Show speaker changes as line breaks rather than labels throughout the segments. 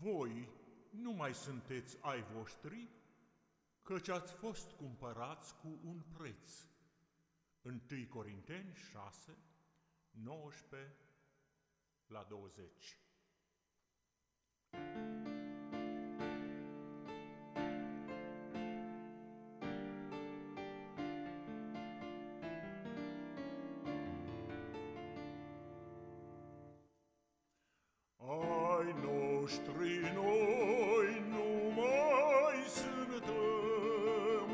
voi nu mai sunteți ai voștri, căci ați fost cumpărați cu un preț. 1 Corinteni 6, 19 la 20.
nostri noi nu mai suntem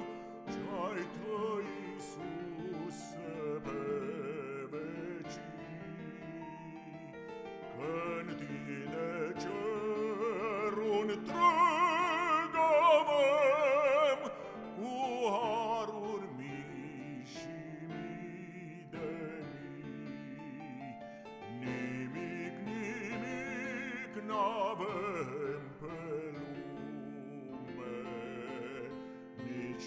Ciai tă Iisus se beveci Când tine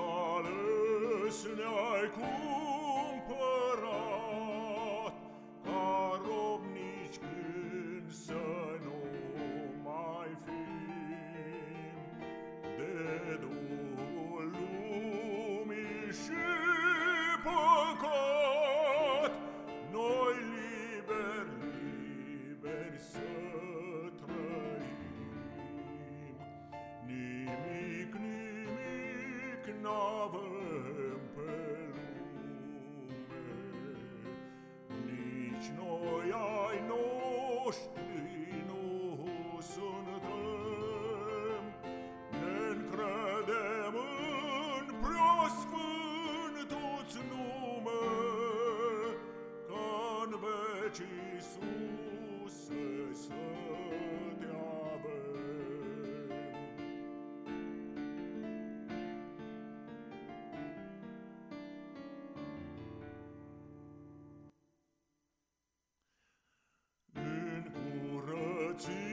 ales ne-ai cum. n-avem pe lume, Nici noi ai noștri nu suntem, Ne-ncredem în preasfântuți nume, Ca-n vecii sunt. to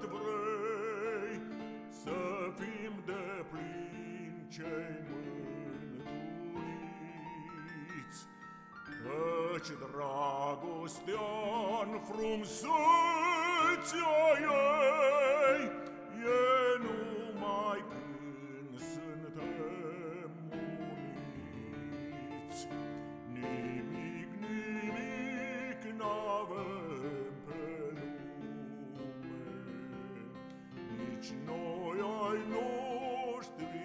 cât vrei Să fim de plin cei mântuiți Căci dragostea-n frumsăția ei E numai când suntem uniți și noi ai noștri